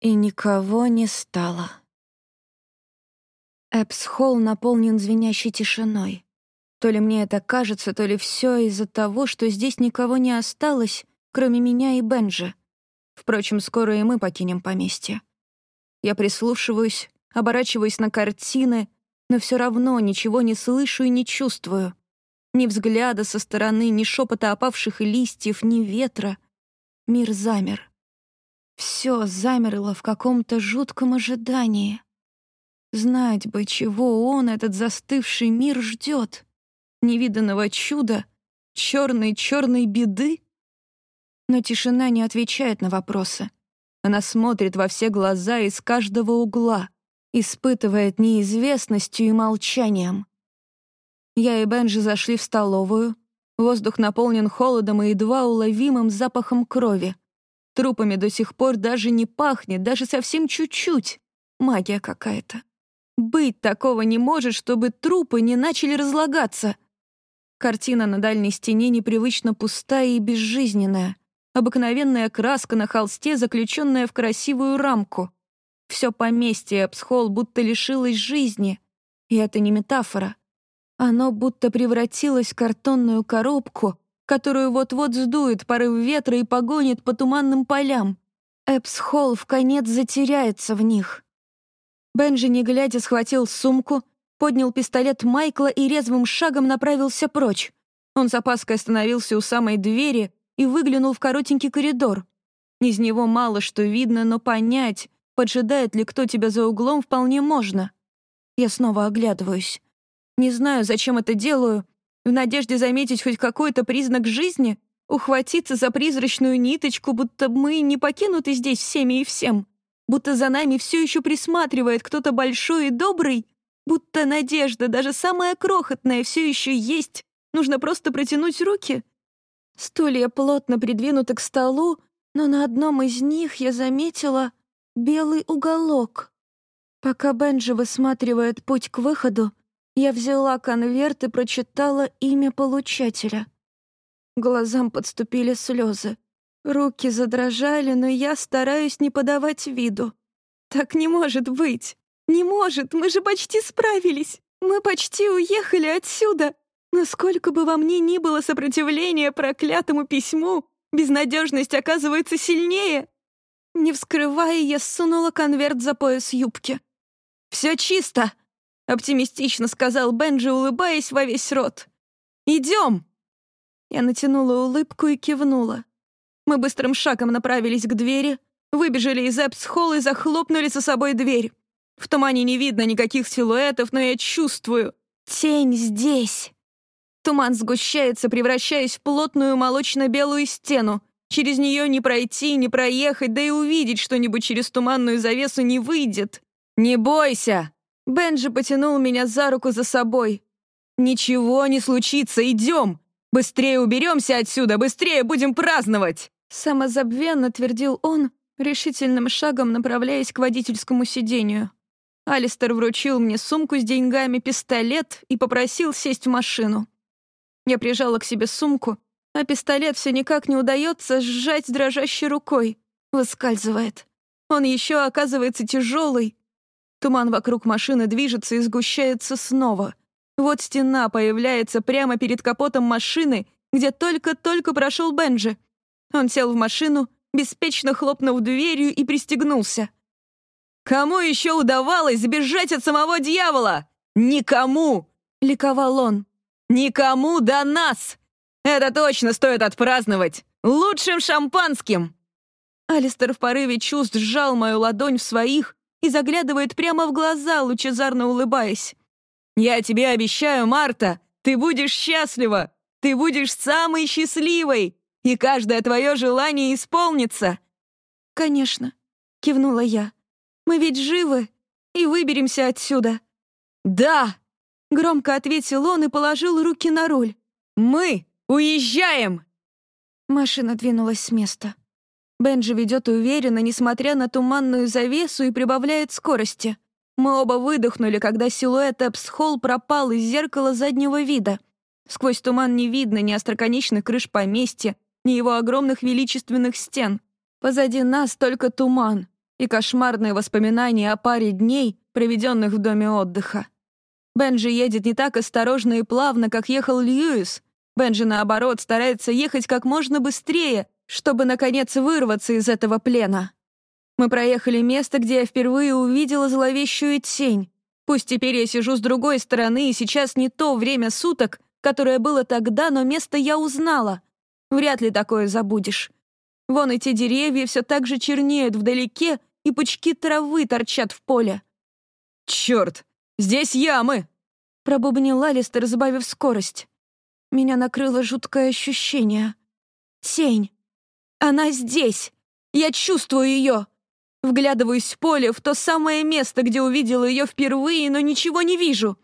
И никого не стало. Эпс-холл наполнен звенящей тишиной. То ли мне это кажется, то ли все из-за того, что здесь никого не осталось, кроме меня и Бенджи. Впрочем, скоро и мы покинем поместье. Я прислушиваюсь, оборачиваюсь на картины, но все равно ничего не слышу и не чувствую. Ни взгляда со стороны, ни шепота опавших листьев, ни ветра. Мир замер. Все замерло в каком-то жутком ожидании. Знать бы, чего он, этот застывший мир, ждет. Невиданного чуда, черной-черной беды? Но тишина не отвечает на вопросы. Она смотрит во все глаза из каждого угла, испытывает неизвестностью и молчанием. Я и Бенджи зашли в столовую. Воздух наполнен холодом и едва уловимым запахом крови. Трупами до сих пор даже не пахнет, даже совсем чуть-чуть. Магия какая-то. Быть такого не может, чтобы трупы не начали разлагаться. Картина на дальней стене непривычно пустая и безжизненная. Обыкновенная краска на холсте, заключенная в красивую рамку. Все поместье Эпсхолл будто лишилось жизни. И это не метафора. Оно будто превратилось в картонную коробку, которую вот-вот сдует порыв ветра и погонит по туманным полям. Эпс-Холл конец затеряется в них. Бенджи, не глядя, схватил сумку, поднял пистолет Майкла и резвым шагом направился прочь. Он с опаской остановился у самой двери и выглянул в коротенький коридор. Из него мало что видно, но понять, поджидает ли кто тебя за углом, вполне можно. Я снова оглядываюсь. Не знаю, зачем это делаю, в надежде заметить хоть какой-то признак жизни, ухватиться за призрачную ниточку, будто мы не покинуты здесь всеми и всем, будто за нами все еще присматривает кто-то большой и добрый, будто надежда, даже самая крохотная, все еще есть, нужно просто протянуть руки. Стулья плотно придвинуты к столу, но на одном из них я заметила белый уголок. Пока Бенджи высматривает путь к выходу, я взяла конверт и прочитала имя получателя. Глазам подступили слезы. Руки задрожали, но я стараюсь не подавать виду. Так не может быть. Не может, мы же почти справились. Мы почти уехали отсюда. Но сколько бы во мне ни было сопротивления проклятому письму, безнадежность оказывается сильнее. Не вскрывая, я сунула конверт за пояс юбки. «Все чисто!» Оптимистично сказал Бенджи, улыбаясь во весь рот. «Идем!» Я натянула улыбку и кивнула. Мы быстрым шагом направились к двери, выбежали из Эпс-холла и захлопнули за собой дверь. В тумане не видно никаких силуэтов, но я чувствую. Тень здесь. Туман сгущается, превращаясь в плотную молочно-белую стену. Через нее не пройти, не проехать, да и увидеть что-нибудь через туманную завесу не выйдет. «Не бойся!» Бенджи потянул меня за руку за собой. «Ничего не случится, идем! Быстрее уберемся отсюда, быстрее будем праздновать!» Самозабвенно твердил он, решительным шагом направляясь к водительскому сидению. Алистер вручил мне сумку с деньгами, пистолет и попросил сесть в машину. Я прижала к себе сумку, а пистолет все никак не удается сжать дрожащей рукой. Выскальзывает. Он еще оказывается тяжелый, Туман вокруг машины движется и сгущается снова. Вот стена появляется прямо перед капотом машины, где только-только прошел Бенджи. Он сел в машину, беспечно хлопнув дверью и пристегнулся. «Кому еще удавалось сбежать от самого дьявола? Никому!» — ликовал он. «Никому до нас! Это точно стоит отпраздновать! Лучшим шампанским!» Алистер в порыве чувств сжал мою ладонь в своих и заглядывает прямо в глаза, лучезарно улыбаясь. «Я тебе обещаю, Марта, ты будешь счастлива! Ты будешь самой счастливой, и каждое твое желание исполнится!» «Конечно», — кивнула я. «Мы ведь живы и выберемся отсюда». «Да!» — громко ответил он и положил руки на руль. «Мы уезжаем!» Машина двинулась с места. Бенджи ведет уверенно, несмотря на туманную завесу, и прибавляет скорости. Мы оба выдохнули, когда силуэт Эпс-Холл пропал из зеркала заднего вида. Сквозь туман не видно ни остроконечных крыш поместья, ни его огромных величественных стен. Позади нас только туман, и кошмарные воспоминания о паре дней, проведенных в доме отдыха. Бенджи едет не так осторожно и плавно, как ехал Льюис. Бенджи, наоборот, старается ехать как можно быстрее, чтобы, наконец, вырваться из этого плена. Мы проехали место, где я впервые увидела зловещую тень. Пусть теперь я сижу с другой стороны, и сейчас не то время суток, которое было тогда, но место я узнала. Вряд ли такое забудешь. Вон эти деревья все так же чернеют вдалеке, и пучки травы торчат в поле. «Черт! Здесь ямы!» — пробубнил Алистер, забавив скорость. Меня накрыло жуткое ощущение. Тень. Она здесь. Я чувствую ее. Вглядываюсь в поле, в то самое место, где увидела ее впервые, но ничего не вижу.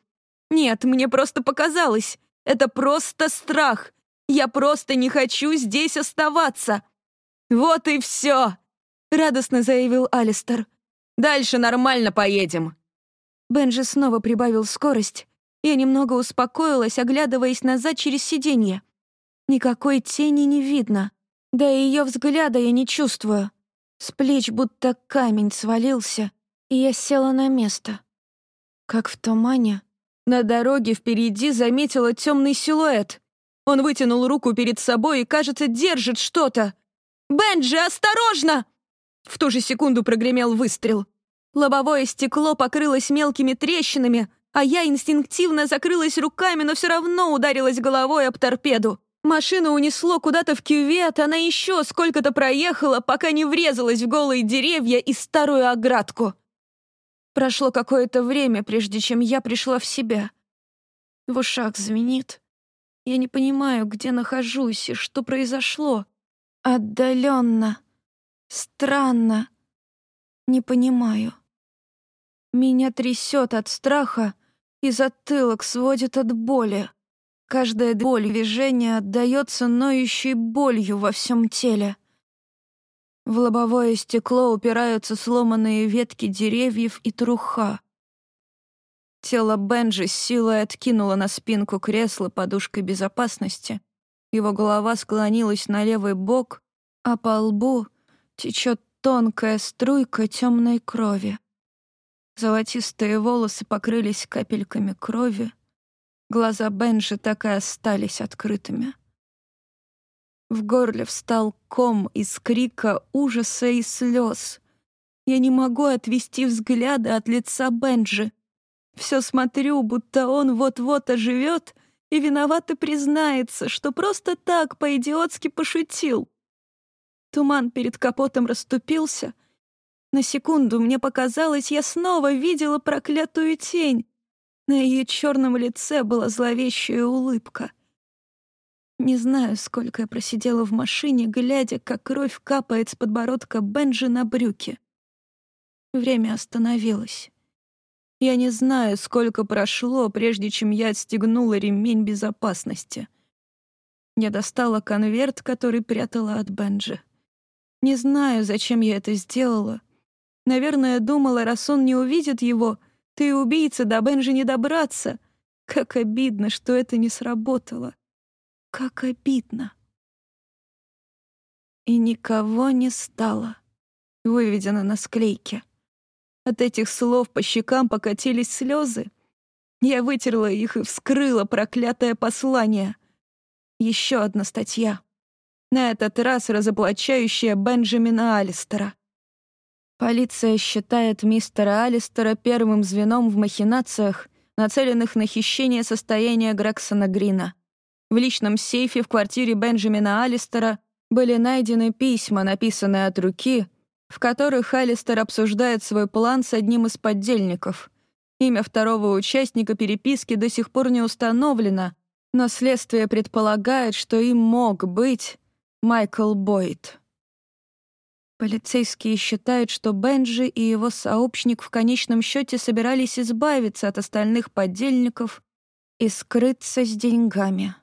Нет, мне просто показалось. Это просто страх. Я просто не хочу здесь оставаться. Вот и все, радостно заявил Алистер. Дальше нормально поедем. Бенджи снова прибавил скорость. Я немного успокоилась, оглядываясь назад через сиденье. Никакой тени не видно. Да и ее взгляда я не чувствую. С плеч будто камень свалился, и я села на место. Как в тумане, на дороге впереди заметила темный силуэт. Он вытянул руку перед собой и, кажется, держит что-то. «Бенджи, осторожно!» В ту же секунду прогремел выстрел. Лобовое стекло покрылось мелкими трещинами, а я инстинктивно закрылась руками, но все равно ударилась головой об торпеду. Машину унесло куда-то в кювет, она еще сколько-то проехала, пока не врезалась в голые деревья и старую оградку. Прошло какое-то время, прежде чем я пришла в себя. В ушах звенит. Я не понимаю, где нахожусь и что произошло. Отдаленно. Странно. Не понимаю. Меня трясет от страха, и затылок сводит от боли. Каждая боль движения отдается ноющей болью во всем теле. В лобовое стекло упираются сломанные ветки деревьев и труха. Тело Бенджи с силой откинуло на спинку кресла подушкой безопасности. Его голова склонилась на левый бок, а по лбу течет тонкая струйка темной крови. Золотистые волосы покрылись капельками крови, Глаза Бенжи так и остались открытыми. В горле встал ком из крика ужаса и слез. Я не могу отвести взгляда от лица Бенджи. Все смотрю, будто он вот-вот оживет и виновато признается, что просто так по-идиотски пошутил. Туман перед капотом расступился. На секунду мне показалось, я снова видела проклятую тень, на ее черном лице была зловещая улыбка. Не знаю, сколько я просидела в машине, глядя, как кровь капает с подбородка Бенджи на брюки. Время остановилось. Я не знаю, сколько прошло, прежде чем я отстегнула ремень безопасности. Я достала конверт, который прятала от Бенджи. Не знаю, зачем я это сделала. Наверное, думала, раз он не увидит его, ты убийца, до Бенжи не добраться. Как обидно, что это не сработало. Как обидно. И никого не стало. Выведено на склейке. От этих слов по щекам покатились слезы. Я вытерла их и вскрыла проклятое послание. Еще одна статья. На этот раз разоблачающая Бенджамина Алистера. Полиция считает мистера Алистера первым звеном в махинациях, нацеленных на хищение состояния Грексона Грина. В личном сейфе в квартире Бенджамина Алистера были найдены письма, написанные от руки, в которых Алистер обсуждает свой план с одним из поддельников. Имя второго участника переписки до сих пор не установлено, но следствие предполагает, что им мог быть Майкл Бойд. Полицейские считают, что Бенджи и его сообщник в конечном счете собирались избавиться от остальных подельников и скрыться с деньгами.